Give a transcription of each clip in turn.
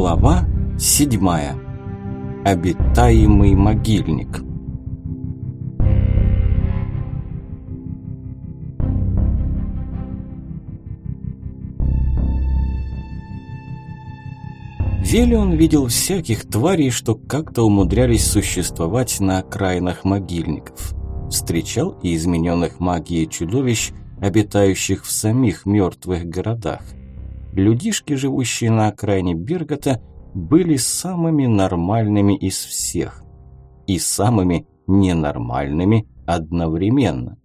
Глава седьмая. Обитаемый могильник. Велион видел всяких тварей, что как-то умудрялись существовать на окраинах могильников. Встречал и измененных магией чудовищ, обитающих в самих мертвых городах. Людишки, живущие на окраине Бергота, были самыми нормальными из всех. И самыми ненормальными одновременно.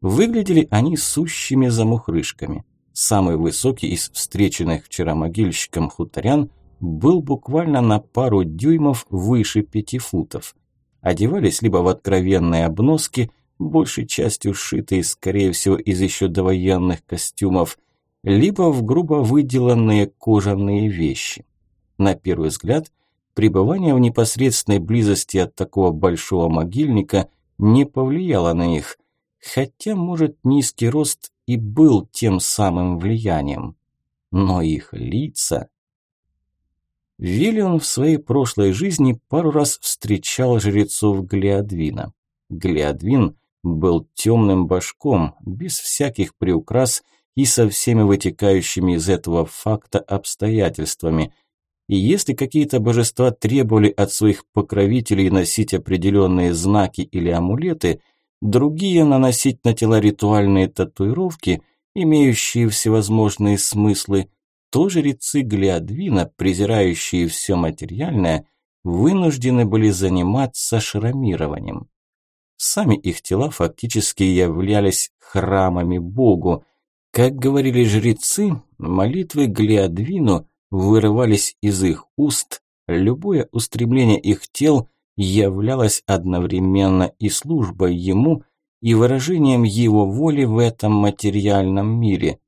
Выглядели они сущими замухрышками. Самый высокий из встреченных вчера могильщиком хуторян был буквально на пару дюймов выше пяти футов. Одевались либо в откровенные обноски, большей частью сшитые, скорее всего, из еще довоенных костюмов, либо в грубо выделанные кожаные вещи. На первый взгляд, пребывание в непосредственной близости от такого большого могильника не повлияло на них, хотя, может, низкий рост и был тем самым влиянием. Но их лица... Виллион в своей прошлой жизни пару раз встречал жрецов Глеодвина. Глеодвин был темным башком, без всяких приукрас и со всеми вытекающими из этого факта обстоятельствами. И если какие-то божества требовали от своих покровителей носить определенные знаки или амулеты – другие наносить на тела ритуальные татуировки, имеющие всевозможные смыслы, то жрецы Глиадвина, презирающие все материальное, вынуждены были заниматься шрамированием. Сами их тела фактически являлись храмами Богу. Как говорили жрецы, молитвы Глиадвину вырывались из их уст, любое устремление их тел являлась одновременно и службой ему, и выражением его воли в этом материальном мире.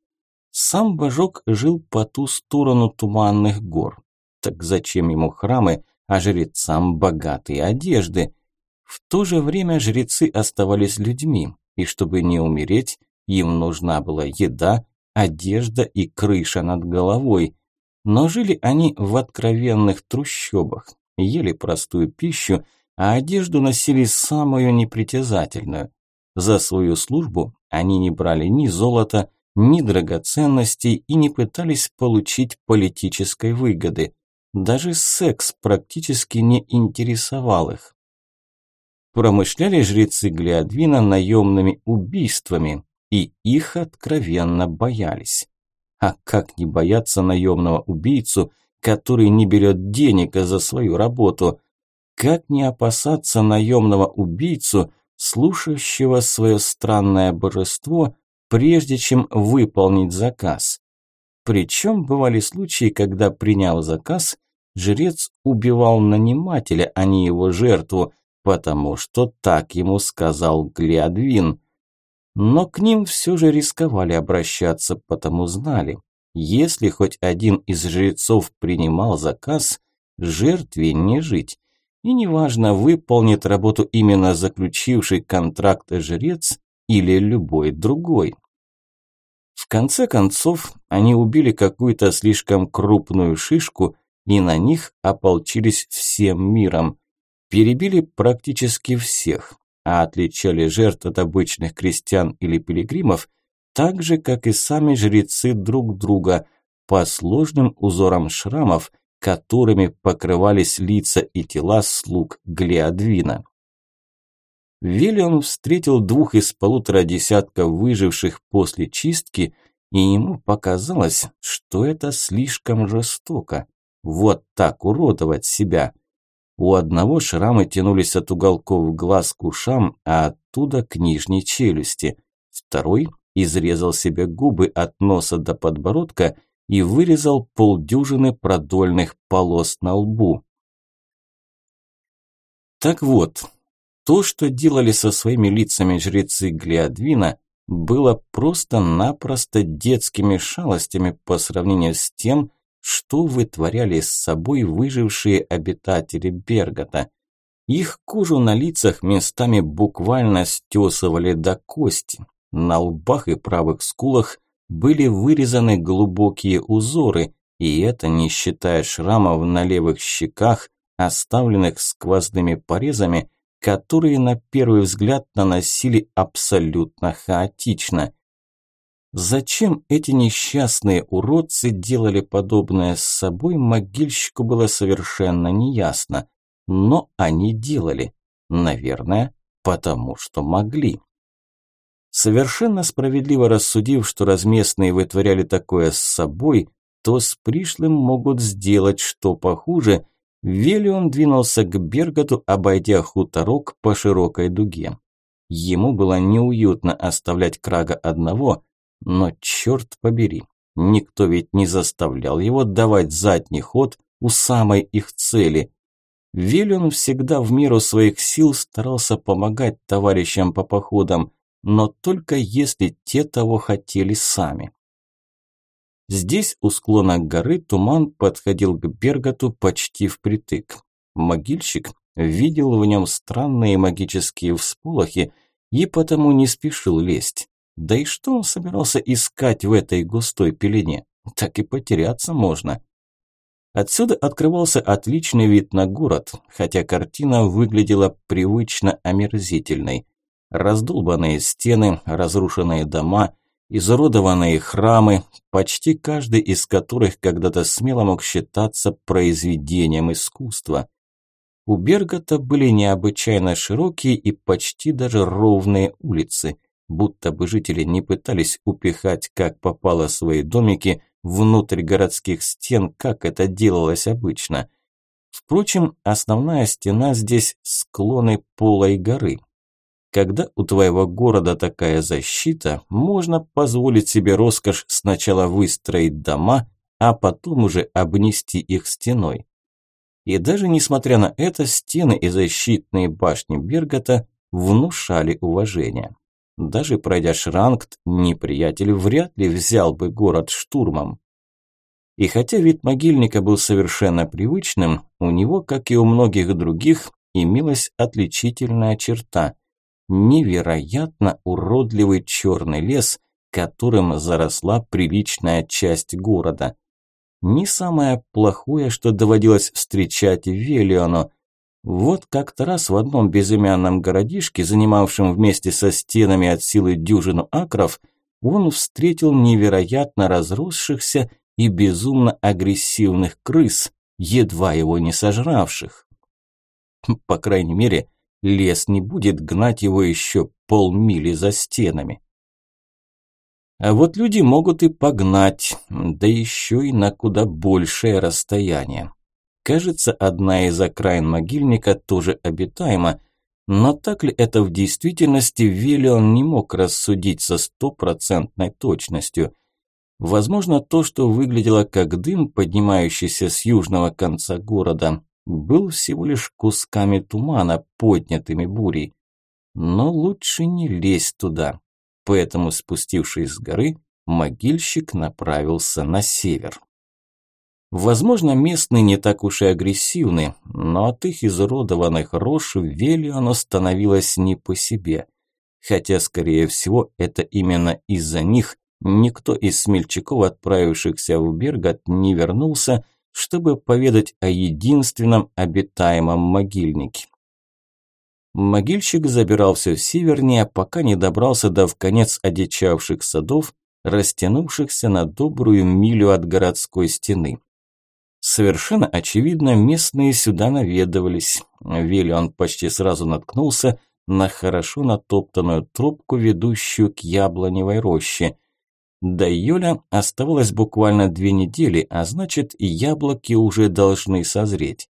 Сам божок жил по ту сторону туманных гор. Так зачем ему храмы, а жрецам богатые одежды? В то же время жрецы оставались людьми, и чтобы не умереть, им нужна была еда, одежда и крыша над головой. Но жили они в откровенных трущобах, ели простую пищу, а одежду носили самую непритязательную. За свою службу они не брали ни золота, ни драгоценностей и не пытались получить политической выгоды. Даже секс практически не интересовал их. Промышляли жрецы Глиадвина наемными убийствами, и их откровенно боялись. А как не бояться наемного убийцу – который не берет денег за свою работу. Как не опасаться наемного убийцу, слушающего свое странное божество, прежде чем выполнить заказ? Причем бывали случаи, когда, приняв заказ, жрец убивал нанимателя, а не его жертву, потому что так ему сказал Глиадвин. Но к ним все же рисковали обращаться, потому знали, если хоть один из жрецов принимал заказ, жертве не жить. И неважно, выполнит работу именно заключивший контракт жрец или любой другой. В конце концов, они убили какую-то слишком крупную шишку и на них ополчились всем миром. Перебили практически всех, а отличали жертв от обычных крестьян или пилигримов – так же, как и сами жрецы друг друга, по сложным узорам шрамов, которыми покрывались лица и тела слуг Глеодвина. Виллион встретил двух из полутора десятка выживших после чистки, и ему показалось, что это слишком жестоко. Вот так уродовать себя. У одного шрамы тянулись от уголков глаз к ушам, а оттуда к нижней челюсти. Второй изрезал себе губы от носа до подбородка и вырезал полдюжины продольных полос на лбу. Так вот, то, что делали со своими лицами жрецы Глиадвина, было просто-напросто детскими шалостями по сравнению с тем, что вытворяли с собой выжившие обитатели Бергота. Их кожу на лицах местами буквально стесывали до кости, на лбах и правых скулах были вырезаны глубокие узоры, И это не считая шрамов на левых щеках, оставленных сквозными порезами, которые на первый взгляд наносили абсолютно хаотично. Зачем эти несчастные уродцы делали подобное с собой, могильщику было совершенно неясно. Но они делали. Наверное, потому что могли. Совершенно справедливо рассудив, что разместные вытворяли такое с собой, то с пришлым могут сделать что похуже, Велион двинулся к Берготу, обойдя хуторок по широкой дуге. Ему было неуютно оставлять Крага одного, но черт побери, никто ведь не заставлял его давать задний ход у самой их цели. Велион всегда в меру своих сил старался помогать товарищам по походам, но только если те того хотели сами. Здесь, у склона горы, туман подходил к Берготу почти впритык. Могильщик видел в нем странные магические всполохи и потому не спешил лезть. Да и что он собирался искать в этой густой пелене? Так и потеряться можно. Отсюда открывался отличный вид на город, хотя картина выглядела привычно омерзительной. Раздолбанные стены, разрушенные дома, изуродованные храмы, почти каждый из которых когда-то смело мог считаться произведением искусства. У Бергота были необычайно широкие и почти даже ровные улицы – будто бы жители не пытались упихать как попало свои домики внутрь городских стен, как это делалось обычно. Впрочем, основная стена здесь склоны полой горы. Когда у твоего города такая защита, можно позволить себе роскошь сначала выстроить дома, а потом уже обнести их стеной. И даже несмотря на это, стены и защитные башни Бергота внушали уважение. Даже пройдя Шрангт, неприятель вряд ли взял бы город штурмом. И хотя вид могильника был совершенно привычным, у него, как и у многих других, имелась отличительная черта – невероятно уродливый черный лес, которым заросла приличная часть города. Не самое плохое, что доводилось встречать Велиону – вот как-то раз в одном безымянном городишке, занимавшем вместе со стенами от силы дюжину акров, он встретил невероятно разросшихся и безумно агрессивных крыс, едва его не сожравших. По крайней мере, лес не будет гнать его еще полмили за стенами. А вот люди могут и погнать, да еще и на куда большее расстояние. Кажется, одна из окраин могильника тоже обитаема, но так ли это в действительности, Виллион не мог рассудить со стопроцентной точностью. Возможно, то, что выглядело как дым, поднимающийся с южного конца города, был всего лишь кусками тумана, поднятыми бурей. Но лучше не лезть туда. Поэтому, спустившись с горы, могильщик направился на север. Возможно, местные не так уж и агрессивны, но от их изуродованных рож Велиону становилось не по себе. Хотя, скорее всего, это именно из-за них никто из смельчаков, отправившихся в Бергат, не вернулся, чтобы поведать о единственном обитаемом могильнике. Могильщик забирался в севернее, пока не добрался до вконец одичавших садов, растянувшихся на добрую милю от городской стены. Совершенно очевидно, местные сюда наведывались. Виллион почти сразу наткнулся на хорошо натоптанную трубку, ведущую к яблоневой роще. До июля оставалось буквально две недели, а значит, яблоки уже должны созреть.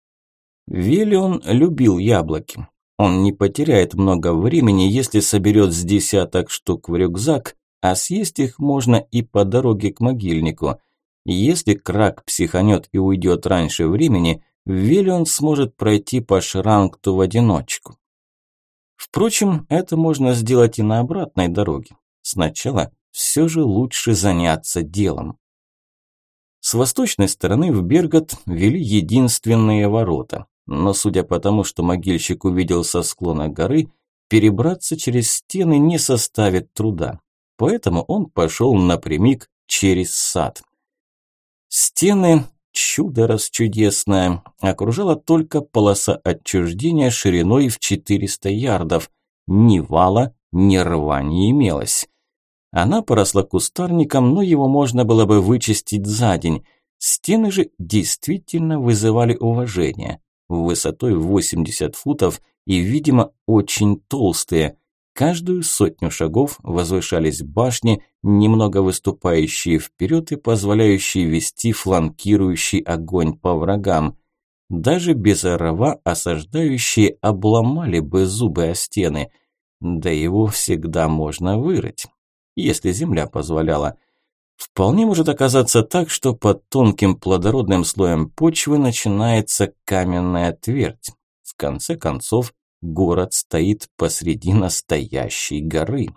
Виллион любил яблоки. Он не потеряет много времени, если соберет с десяток штук в рюкзак, а съесть их можно и по дороге к могильнику – если Крак психанет и уйдет раньше времени, Виллион сможет пройти по Шрангту в одиночку. Впрочем, это можно сделать и на обратной дороге. Сначала все же лучше заняться делом. С восточной стороны в Бергот вели единственные ворота, но судя по тому, что могильщик увидел со склона горы, перебраться через стены не составит труда. Поэтому он пошел напрямик через сад. Стены, чудо расчудесное, окружала только полоса отчуждения шириной в 400 ярдов. Ни вала, ни рва не имелось. Она поросла кустарником, но его можно было бы вычистить за день. Стены же действительно вызывали уважение. Высотой 80 футов и, видимо, очень толстые. Каждую сотню шагов возвышались башни, немного выступающие вперед и позволяющие вести фланкирующий огонь по врагам. Даже без рва осаждающие обломали бы зубы о стены. Да его всегда можно вырыть, если земля позволяла. Вполне может оказаться так, что под тонким плодородным слоем почвы начинается каменная твердь. В конце концов, город стоит посреди настоящей горы.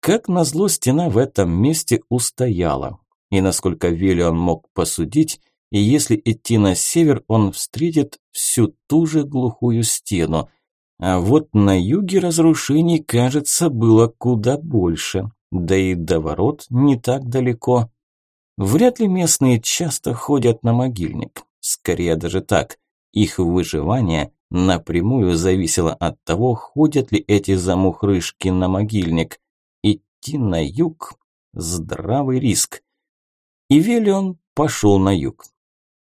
Как назло, стена в этом месте устояла. И насколько Велион мог посудить, и если идти на север, он встретит всю ту же глухую стену. А вот на юге разрушений, кажется, было куда больше. Да и до ворот не так далеко. Вряд ли местные часто ходят на могильник. Скорее даже так. Их выживание напрямую зависело от того, ходят ли эти замухрышки на могильник. Идти на юг – здравый риск. И Велион пошел на юг.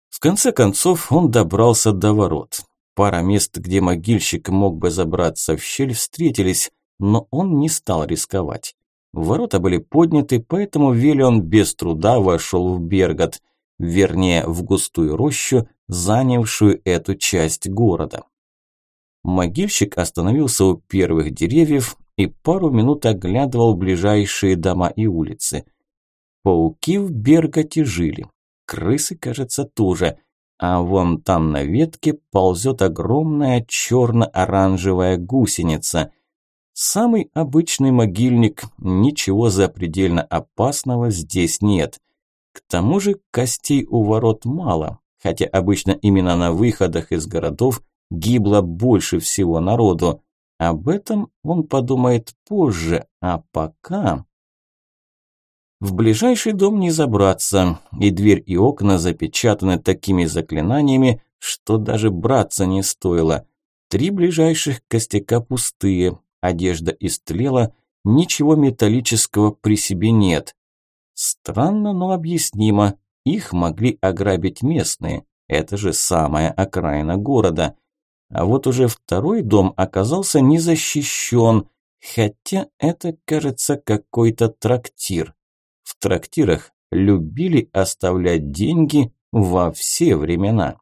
В конце концов он добрался до ворот. Пара мест, где могильщик мог бы забраться в щель, встретились, но он не стал рисковать. Ворота были подняты, поэтому Велион без труда вошел в Бергот, вернее, в густую рощу, занявшую эту часть города. Могильщик остановился у первых деревьев и пару минут оглядывал ближайшие дома и улицы. Пауки в Берготе жили, крысы, кажется, тоже, а вон там на ветке ползет огромная черно-оранжевая гусеница. Самый обычный могильник, ничего запредельно опасного здесь нет. К тому же костей у ворот мало, хотя обычно именно на выходах из городов гибло больше всего народу. Об этом он подумает позже, а пока... В ближайший дом не забраться, и дверь и окна запечатаны такими заклинаниями, что даже браться не стоило. Три ближайших костяка пустые, одежда истлела, ничего металлического при себе нет. Странно, но объяснимо. Их могли ограбить местные. Это же самая окраина города. А вот уже второй дом оказался не защищен, хотя это, кажется, какой-то трактир. В трактирах любили оставлять деньги во все времена.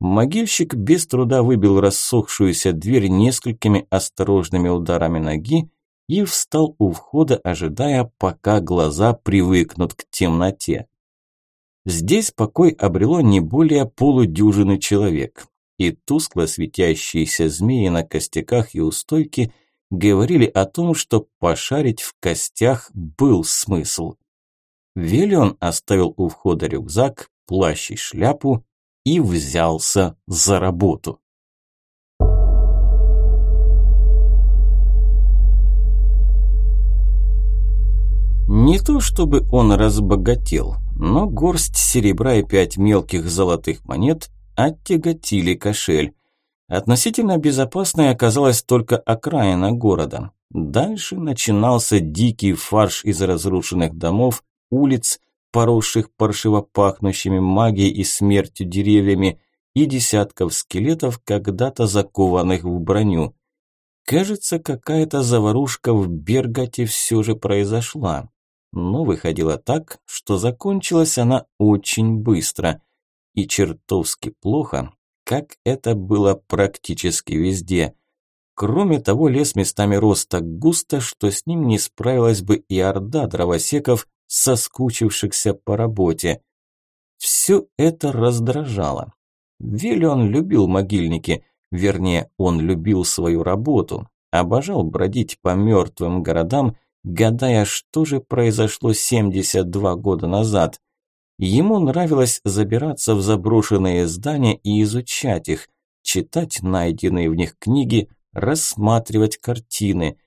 Могильщик без труда выбил рассохшуюся дверь несколькими осторожными ударами ноги и встал у входа, ожидая, пока глаза привыкнут к темноте. Здесь покой обрело не более полудюжины человек, и тускло светящиеся змеи на костяках и у стойки говорили о том, что пошарить в костях был смысл. Велион оставил у входа рюкзак, плащ и шляпу и взялся за работу. Не то чтобы он разбогател, но горсть серебра и пять мелких золотых монет оттяготили кошель. Относительно безопасной оказалась только окраина города. Дальше начинался дикий фарш из разрушенных домов, улиц, поросших паршиво пахнущими магией и смертью деревьями, и десятков скелетов, когда-то закованных в броню. Кажется, какая-то заварушка в Бергате все же произошла. Но выходило так, что закончилась она очень быстро. И чертовски плохо, как это было практически везде. Кроме того, лес местами рос так густо, что с ним не справилась бы и орда дровосеков, соскучившихся по работе. Все это раздражало. Виллион любил могильники, вернее, он любил свою работу, обожал бродить по мертвым городам, гадая, что же произошло 72 года назад – Ему нравилось забираться в заброшенные здания и изучать их, читать найденные в них книги, рассматривать картины.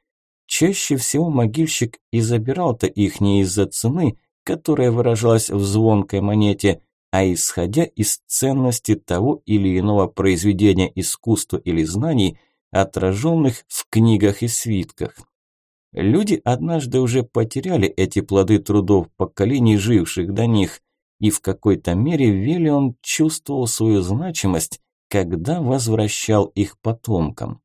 Чаще всего могильщик и забирал-то их не из-за цены, которая выражалась в звонкой монете, а исходя из ценности того или иного произведения искусства или знаний, отраженных в книгах и свитках. Люди однажды уже потеряли эти плоды трудов поколений, живших до них, и в какой-то мере Велион чувствовал свою значимость, когда возвращал их потомкам.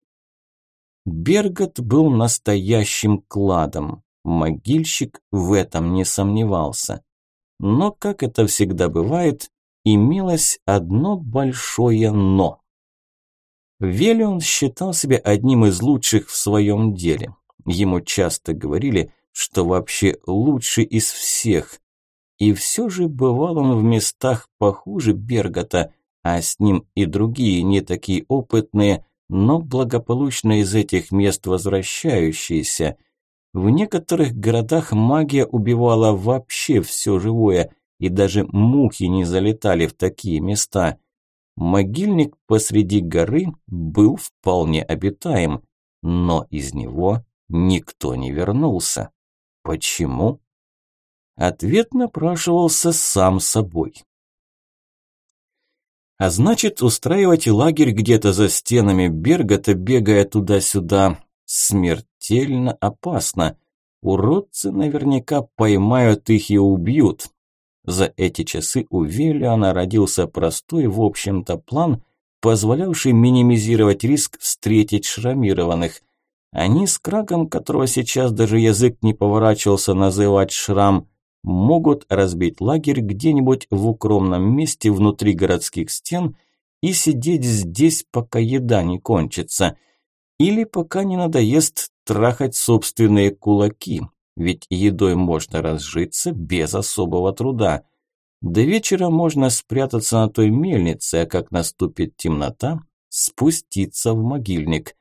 Бергот был настоящим кладом, могильщик в этом не сомневался. Но, как это всегда бывает, имелось одно большое «но». Велион считал себя одним из лучших в своем деле. Ему часто говорили, что вообще лучший из всех. И все же бывал он в местах похуже Бергота, а с ним и другие не такие опытные, но благополучно из этих мест возвращающиеся. В некоторых городах магия убивала вообще все живое, и даже мухи не залетали в такие места. Могильник посреди горы был вполне обитаем, но из него никто не вернулся. Почему? Ответ напрашивался сам собой. А значит, устраивать лагерь где-то за стенами Бергота, бегая туда-сюда, смертельно опасно. Уродцы наверняка поймают их и убьют. За эти часы у Велиана родился простой, в общем-то, план, позволявший минимизировать риск встретить шрамированных. Они с Крагом, которого сейчас даже язык не поворачивался называть шрам, могут разбить лагерь где-нибудь в укромном месте внутри городских стен и сидеть здесь, пока еда не кончится. Или пока не надоест трахать собственные кулаки, ведь едой можно разжиться без особого труда. До вечера можно спрятаться на той мельнице, а как наступит темнота, спуститься в могильник.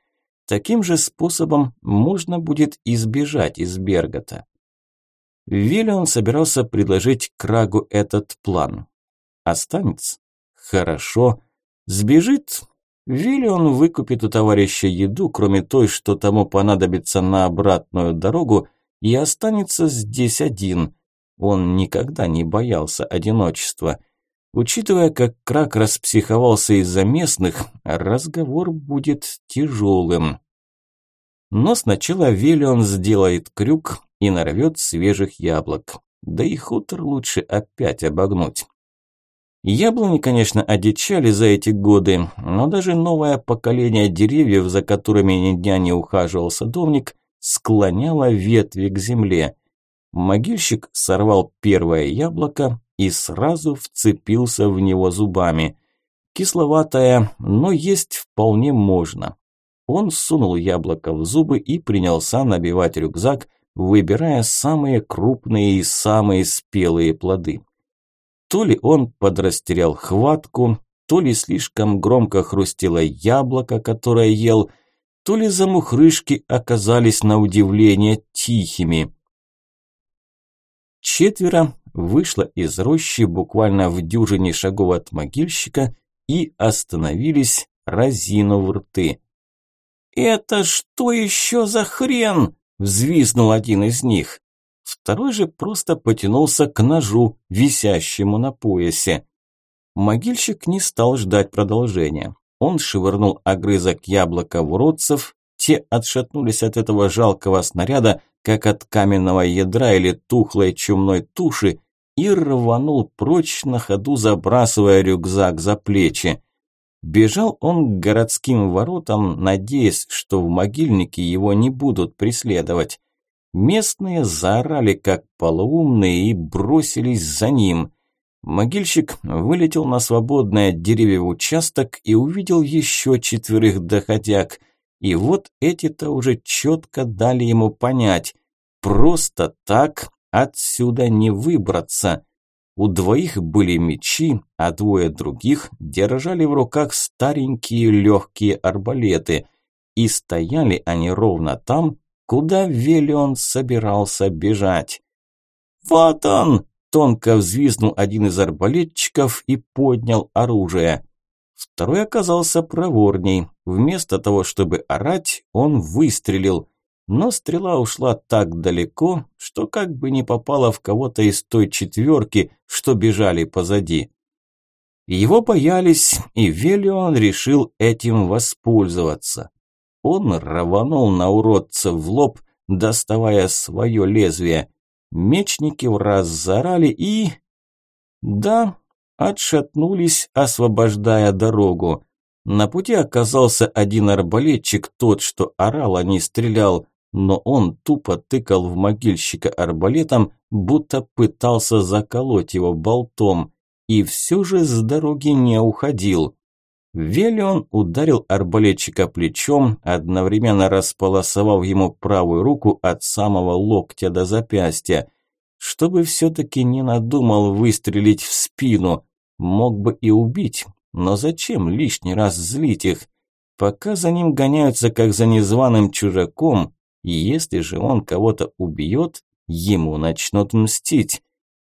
Таким же способом можно будет избежать из Бергота. Виллион собирался предложить Крагу этот план. Останется? Хорошо. Сбежит? Виллион выкупит у товарища еду, кроме той, что тому понадобится на обратную дорогу, и останется здесь один. Он никогда не боялся одиночества. Учитывая, как Крак распсиховался из-за местных, разговор будет тяжелым. Но сначала Велион сделает крюк и нарвет свежих яблок. Да и хутор лучше опять обогнуть. Яблони, конечно, одичали за эти годы, но даже новое поколение деревьев, за которыми ни дня не ухаживал садовник, склоняло ветви к земле. Могильщик сорвал первое яблоко и сразу вцепился в него зубами. Кисловатое, но есть вполне можно. Он сунул яблоко в зубы и принялся набивать рюкзак, выбирая самые крупные и самые спелые плоды. То ли он подрастерял хватку, то ли слишком громко хрустело яблоко, которое ел, то ли замухрышки оказались на удивление тихими. Четверо вышло из рощи буквально в дюжине шагов от могильщика и остановились, разинув рты. «Это что еще за хрен?» – взвизнул один из них. Второй же просто потянулся к ножу, висящему на поясе. Могильщик не стал ждать продолжения. Он швырнул огрызок яблока в уродцев, те отшатнулись от этого жалкого снаряда, как от каменного ядра или тухлой чумной туши, и рванул прочь на ходу, забрасывая рюкзак за плечи. Бежал он к городским воротам, надеясь, что в могильнике его не будут преследовать. Местные заорали как полуумные и бросились за ним. Могильщик вылетел на свободное деревьев участок и увидел еще четверых доходяг. И вот эти-то уже четко дали ему понять, просто так отсюда не выбраться. У двоих были мечи, а двое других держали в руках старенькие легкие арбалеты. И стояли они ровно там, куда Велион собирался бежать. «Вот он!» – тонко взвизнул один из арбалетчиков и поднял оружие. Второй оказался проворней. Вместо того, чтобы орать, он выстрелил. но стрела ушла так далеко, что как бы не попала в кого-то из той четверки, что бежали позади. Его боялись, и Велион решил этим воспользоваться. Он рванул на уродца в лоб, доставая свое лезвие. Мечники в раз зарали и... Да, отшатнулись, освобождая дорогу. На пути оказался один арбалетчик, тот, что орал, а не стрелял, но он тупо тыкал в могильщика арбалетом, будто пытался заколоть его болтом, и все же с дороги не уходил. Велион ударил арбалетчика плечом, одновременно располосовав ему правую руку от самого локтя до запястья, чтобы все-таки не надумал выстрелить в спину, мог бы и убить, но зачем лишний раз злить их? Пока за ним гоняются, как за незваным чужаком, и если же он кого-то убьет, ему начнут мстить.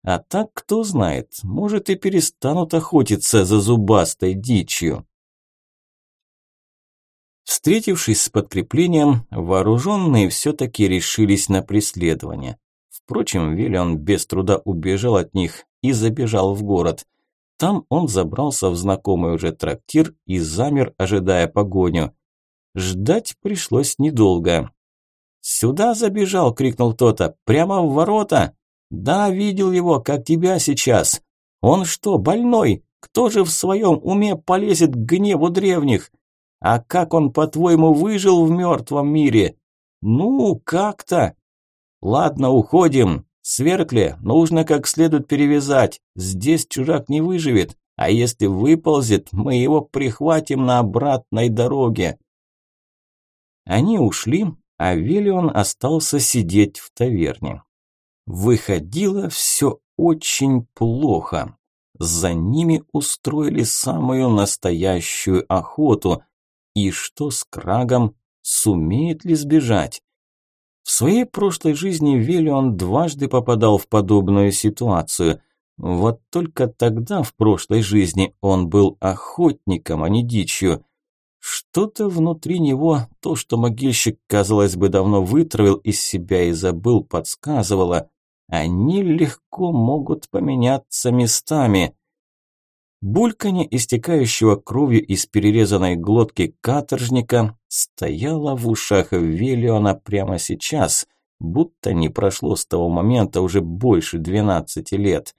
А так, кто знает, может и перестанут охотиться за зубастой дичью. Встретившись с подкреплением, вооруженные все-таки решились на преследование. Впрочем, Виллион без труда убежал от них и забежал в город – там он забрался в знакомый уже трактир и замер, ожидая погоню. Ждать пришлось недолго. «Сюда забежал!» – крикнул кто-то. «Прямо в ворота!» «Да, видел его, как тебя сейчас!» «Он что, больной? Кто же в своем уме полезет к гневу древних? А как он, по-твоему, выжил в мертвом мире?» «Ну, как-то!» «Ладно, уходим!» Сверкле нужно как следует перевязать. Здесь чужак не выживет, а если выползет, мы его прихватим на обратной дороге. Они ушли, а Велион остался сидеть в таверне. Выходило все очень плохо. За ними устроили самую настоящую охоту. И что с Крагом? Сумеет ли сбежать? В своей прошлой жизни Велион дважды попадал в подобную ситуацию. Вот только тогда, в прошлой жизни, он был охотником, а не дичью. Что-то внутри него, то, что могильщик, казалось бы, давно вытравил из себя и забыл, подсказывало. Они легко могут поменяться местами. Бульканье истекающего кровью из перерезанной глотки каторжника стояло в ушах Велиона прямо сейчас, будто не прошло с того момента уже больше двенадцати лет.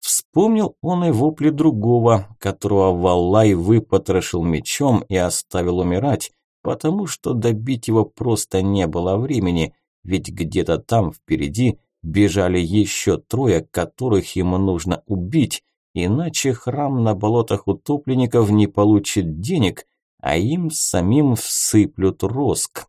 Вспомнил он и вопли другого, которого Валлай выпотрошил мечом и оставил умирать, потому что добить его просто не было времени, ведь где-то там впереди бежали еще трое, которых ему нужно убить, Иначе храм на болотах утопленников не получит денег, а им самим всыплют роск.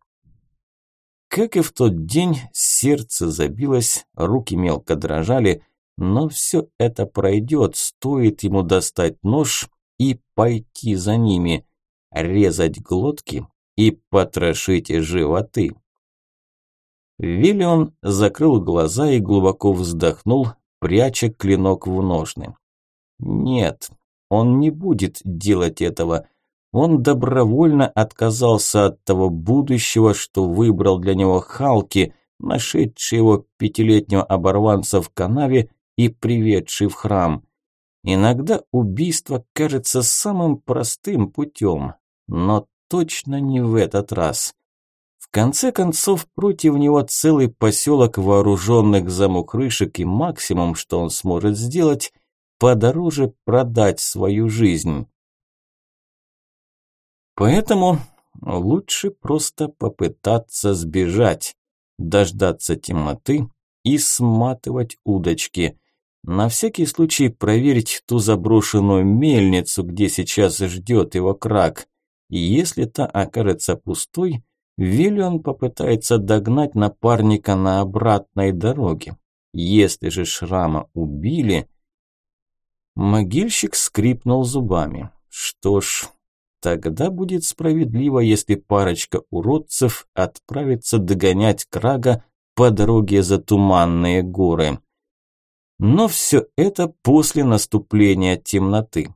Как и в тот день, сердце забилось, руки мелко дрожали, но все это пройдет, стоит ему достать нож и пойти за ними, резать глотки и потрошить животы. Виллион закрыл глаза и глубоко вздохнул, пряча клинок в ножны. Нет, он не будет делать этого. Он добровольно отказался от того будущего, что выбрал для него Халки, нашедший его пятилетнего оборванца в канаве и приведший в храм. Иногда убийство кажется самым простым путем, но точно не в этот раз. В конце концов, против него целый поселок вооруженных замухрышек и максимум, что он сможет сделать, подороже продать свою жизнь. Поэтому лучше просто попытаться сбежать, дождаться темноты и сматывать удочки. На всякий случай проверить ту заброшенную мельницу, где сейчас ждет его крак. И если та окажется пустой, Виллион попытается догнать напарника на обратной дороге. Если же шрама убили, Могильщик скрипнул зубами. Что ж, тогда будет справедливо, если парочка уродцев отправится догонять Крага по дороге за туманные горы. Но все это после наступления темноты.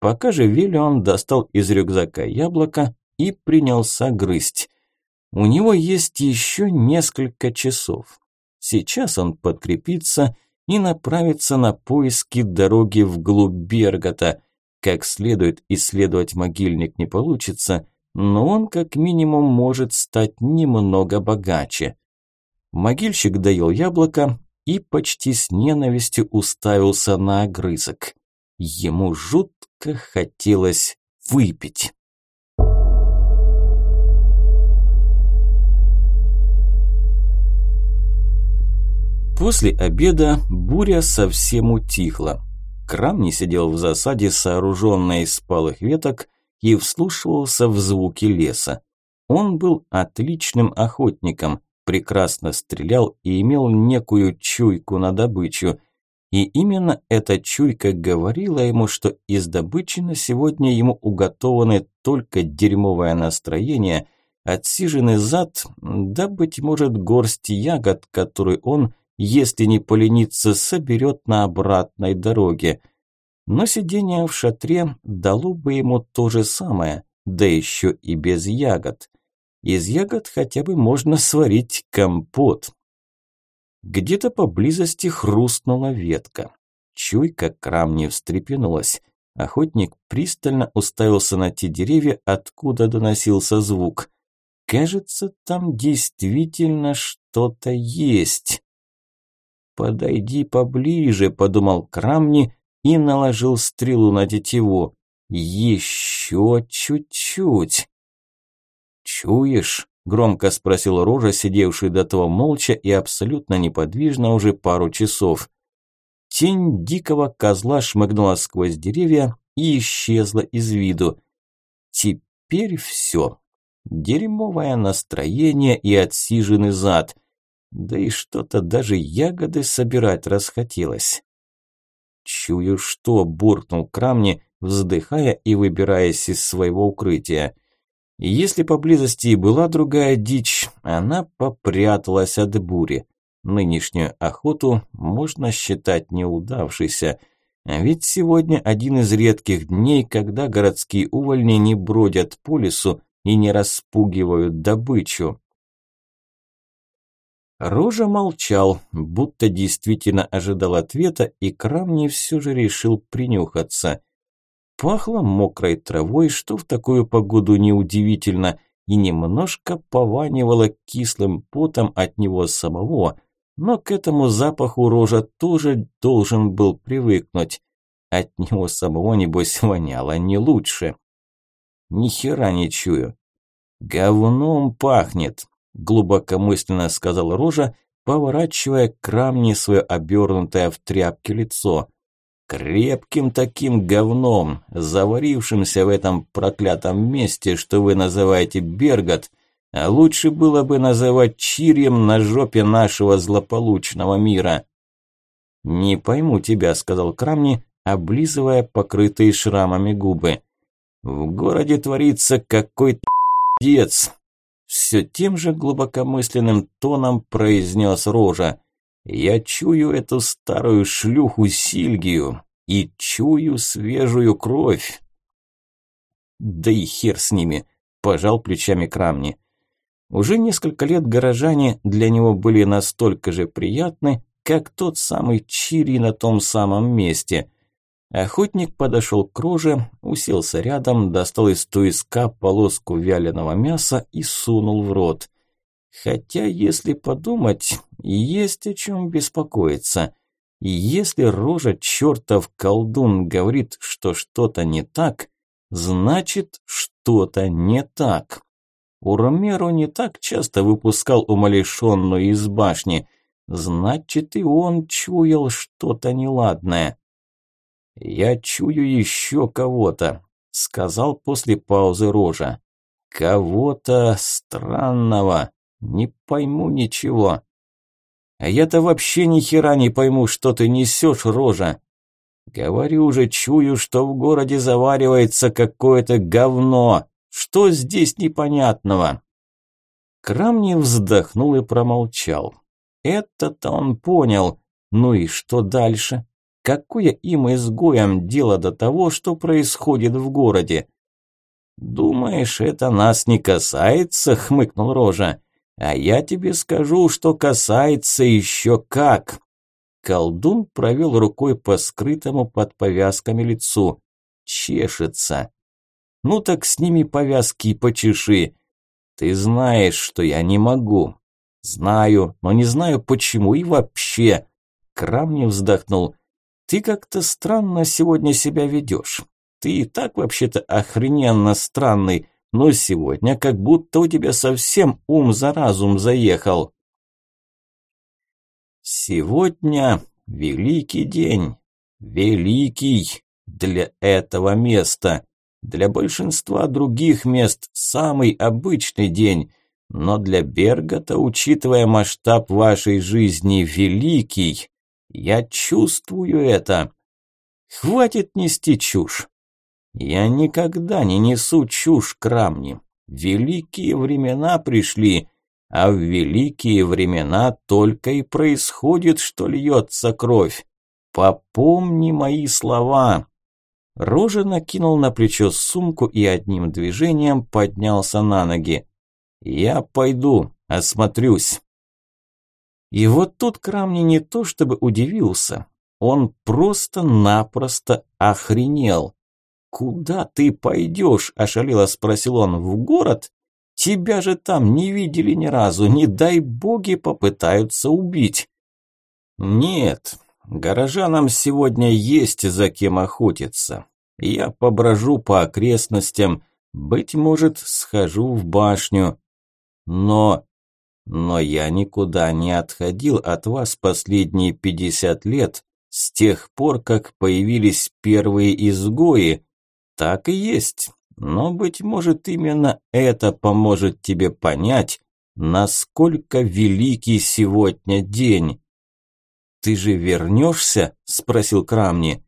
Пока же Виллион достал из рюкзака яблоко и принялся грызть. У него есть еще несколько часов. Сейчас он подкрепится и направится на поиски дороги вглубь Бергота. Как следует исследовать могильник не получится, но он как минимум может стать немного богаче. Могильщик доел яблоко и почти с ненавистью уставился на огрызок. Ему жутко хотелось выпить. После обеда буря совсем утихла. Крам сидел в засаде, сооруженной из спалых веток, и вслушивался в звуки леса. Он был отличным охотником, прекрасно стрелял и имел некую чуйку на добычу. И именно эта чуйка говорила ему, что из добычи на сегодня ему уготованы только дерьмовое настроение, отсиженный зад, да, быть может, горсть ягод, которую он, если не поленится, соберет на обратной дороге. Но сидение в шатре дало бы ему то же самое, да еще и без ягод. Из ягод хотя бы можно сварить компот. Где-то поблизости хрустнула ветка. Чуйка крамни встрепенулась. Охотник пристально уставился на те деревья, откуда доносился звук. Кажется, там действительно что-то есть. «Подойди поближе», – подумал Крамни и наложил стрелу на тетиву. «Еще чуть-чуть». «Чуешь?» – громко спросил Рожа, сидевший до того молча и абсолютно неподвижно уже пару часов. Тень дикого козла шмыгнула сквозь деревья и исчезла из виду. Теперь все. Дерьмовое настроение и отсиженный зад. Да и что-то даже ягоды собирать расхотелось. «Чую что!» – буркнул Крамни, вздыхая и выбираясь из своего укрытия. Если поблизости и была другая дичь, она попряталась от бури. Нынешнюю охоту можно считать неудавшейся. Ведь сегодня один из редких дней, когда городские увольни не бродят по лесу и не распугивают добычу. Рожа молчал, будто действительно ожидал ответа, и Крамний все же решил принюхаться. Пахло мокрой травой, что в такую погоду неудивительно, и немножко пованивало кислым потом от него самого, но к этому запаху Рожа тоже должен был привыкнуть. От него самого, небось, воняло не лучше. Ни хера не чую. Говном пахнет, глубокомысленно сказал Рожа, поворачивая к рамне свое обернутое в тряпке лицо. Крепким таким говном, заварившимся в этом проклятом месте, что вы называете Бергот, а лучше было бы называть чирьем на жопе нашего злополучного мира. «Не пойму тебя», – сказал Крамни, облизывая покрытые шрамами губы. «В городе творится какой-то дец, все тем же глубокомысленным тоном произнес Рожа. «Я чую эту старую шлюху Сильгию и чую свежую кровь». «Да и хер с ними», – пожал плечами Крамни. Уже несколько лет горожане для него были настолько же приятны, как тот самый Чири на том самом месте – Охотник подошел к роже, уселся рядом, достал из туиска полоску вяленого мяса и сунул в рот. Хотя, если подумать, есть о чем беспокоиться. Если рожа чертов колдун говорит, что что-то не так, значит, что-то не так. Уромеру не так часто выпускал умалишенную из башни, значит, и он чуял что-то неладное. «Я чую еще кого-то», – сказал после паузы Рожа. «Кого-то странного. Не пойму ничего». «А я-то вообще ни хера не пойму, что ты несешь, Рожа». «Говорю же, чую, что в городе заваривается какое-то говно. Что здесь непонятного?» Крамни вздохнул и промолчал. Это-то он понял. Ну и что дальше? Какое им, изгоям, дело до того, что происходит в городе? «Думаешь, это нас не касается?» – хмыкнул Рожа. «А я тебе скажу, что касается еще как!» Колдун провел рукой по скрытому под повязками лицу. Чешется. «Ну так сними повязки и почеши. Ты знаешь, что я не могу. Знаю, но не знаю почему и вообще». Крамни вздохнул. «Ты как-то странно сегодня себя ведешь. Ты и так вообще-то охрененно странный, но сегодня как будто у тебя совсем ум за разум заехал. Сегодня великий день, великий для этого места. Для большинства других мест самый обычный день, но для Бергота, учитывая масштаб вашей жизни, великий. Я чувствую это. Хватит нести чушь. Я никогда не несу чушь крамни. Великие времена пришли, а в великие времена только и происходит, что льется кровь. Попомни мои слова. Рожа накинул на плечо сумку и одним движением поднялся на ноги. Я пойду, осмотрюсь. И вот тут Крамни не то чтобы удивился, он просто-напросто охренел. «Куда ты пойдешь?» – ошалело спросил он. «В город? Тебя же там не видели ни разу, не дай боги попытаются убить». «Нет, горожанам сегодня есть за кем охотиться. Я поброжу по окрестностям, быть может, схожу в башню. Но... но я никуда не отходил от вас последние пятьдесят лет, с тех пор, как появились первые изгои, так и есть. Но, быть может, именно это поможет тебе понять, насколько великий сегодня день. «Ты же вернешься?» – спросил Крамни.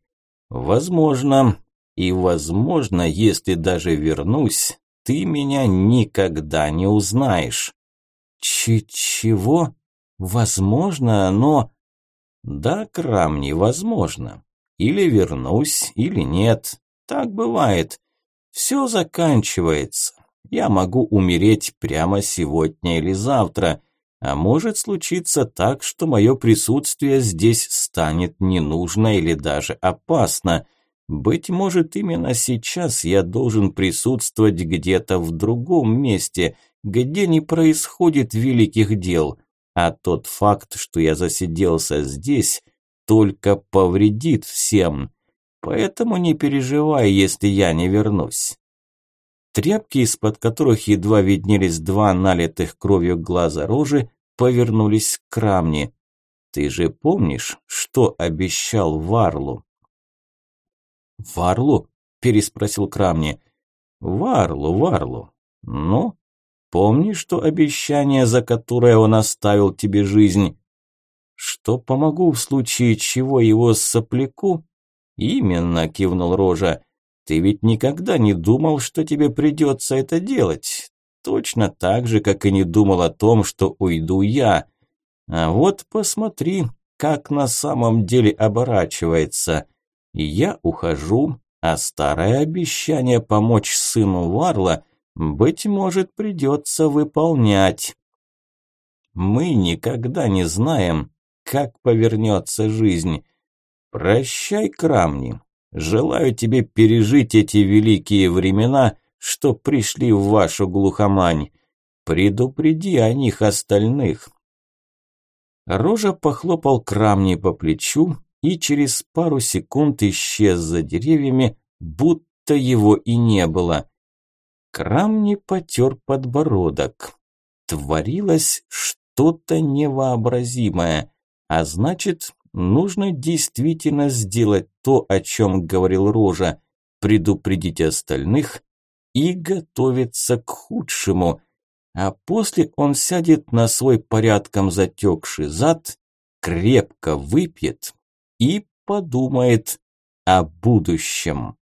«Возможно. И возможно, если даже вернусь, ты меня никогда не узнаешь». Ч «Чего? Возможно, но...» «Да, Крамни, возможно. Или вернусь, или нет. Так бывает. Все заканчивается. Я могу умереть прямо сегодня или завтра, а может случиться так, что мое присутствие здесь станет ненужно или даже опасно. Быть может, именно сейчас я должен присутствовать где-то в другом месте, где не происходит великих дел, а тот факт, что я засиделся здесь, только повредит всем. Поэтому не переживай, если я не вернусь. Тряпки, из-под которых едва виднелись два налитых кровью глаза рожи, повернулись к рамне. Ты же помнишь, что обещал Варлу? Варлу? переспросил Крамни. Варлу, Варлу. Ну, помнишь что обещание, за которое он оставил тебе жизнь? Что помогу в случае чего его сопляку? «Именно», – кивнул Рожа. «Ты ведь никогда не думал, что тебе придется это делать. Точно так же, как и не думал о том, что уйду я. А вот посмотри, как на самом деле оборачивается. Я ухожу, а старое обещание помочь сыну Варла, быть может, придется выполнять. Мы никогда не знаем, как повернется жизнь». Прощай, Крамни. Желаю тебе пережить эти великие времена, что пришли в вашу глухомань. Предупреди о них остальных. Рожа похлопал Крамни по плечу и через пару секунд исчез за деревьями, будто его и не было. Крамни потер подбородок. Творилось что-то невообразимое, а значит, Нужно действительно сделать то, о чем говорил Рожа, предупредить остальных и готовиться к худшему. А после он сядет на свой порядком затекший зад, крепко выпьет и подумает о будущем.